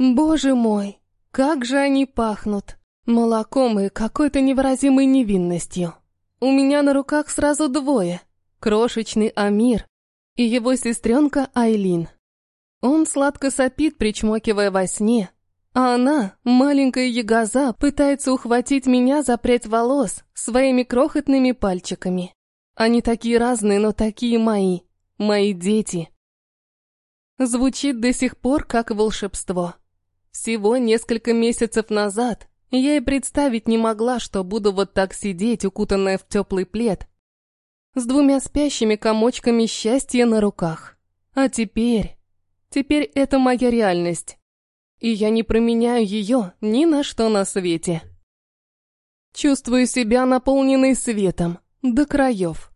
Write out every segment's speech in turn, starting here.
Боже мой, как же они пахнут! Молоком и какой-то невыразимой невинностью. У меня на руках сразу двое. Крошечный Амир и его сестренка Айлин. Он сладко сопит, причмокивая во сне, а она, маленькая ягоза, пытается ухватить меня за прядь волос своими крохотными пальчиками. Они такие разные, но такие мои, мои дети. Звучит до сих пор как волшебство. Всего несколько месяцев назад я и представить не могла, что буду вот так сидеть, укутанная в теплый плед, с двумя спящими комочками счастья на руках. А теперь... Теперь это моя реальность. И я не променяю ее ни на что на свете. Чувствую себя наполненной светом, до краев.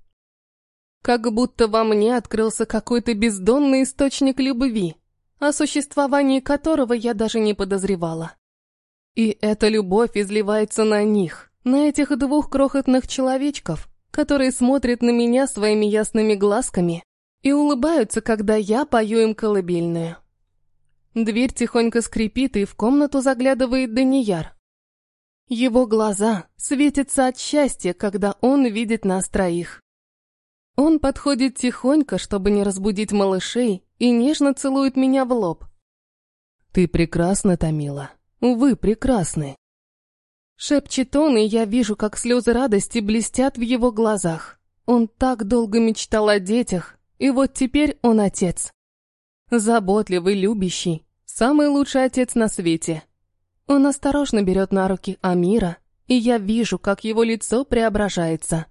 Как будто во мне открылся какой-то бездонный источник любви, о существовании которого я даже не подозревала. И эта любовь изливается на них, на этих двух крохотных человечков, которые смотрят на меня своими ясными глазками и улыбаются, когда я пою им колыбельную. Дверь тихонько скрипит, и в комнату заглядывает Данияр. Его глаза светятся от счастья, когда он видит нас троих. Он подходит тихонько, чтобы не разбудить малышей, и нежно целует меня в лоб. «Ты прекрасна, Томила. Вы прекрасны». Шепчет он, и я вижу, как слезы радости блестят в его глазах. Он так долго мечтал о детях, и вот теперь он отец. Заботливый, любящий, самый лучший отец на свете. Он осторожно берет на руки Амира, и я вижу, как его лицо преображается.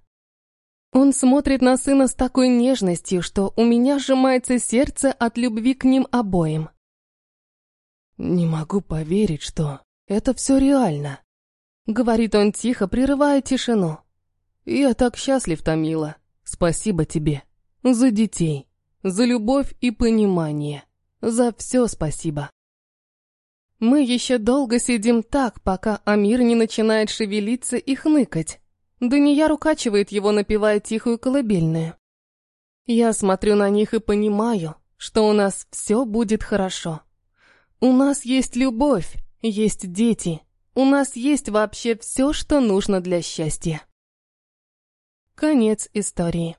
Он смотрит на сына с такой нежностью, что у меня сжимается сердце от любви к ним обоим. «Не могу поверить, что это все реально», — говорит он тихо, прерывая тишину. «Я так счастлив, Томила. Спасибо тебе. За детей, за любовь и понимание. За все спасибо». Мы еще долго сидим так, пока Амир не начинает шевелиться и хныкать. Дания укачивает его, напевая тихую колыбельную. Я смотрю на них и понимаю, что у нас все будет хорошо. У нас есть любовь, есть дети, у нас есть вообще все, что нужно для счастья. Конец истории.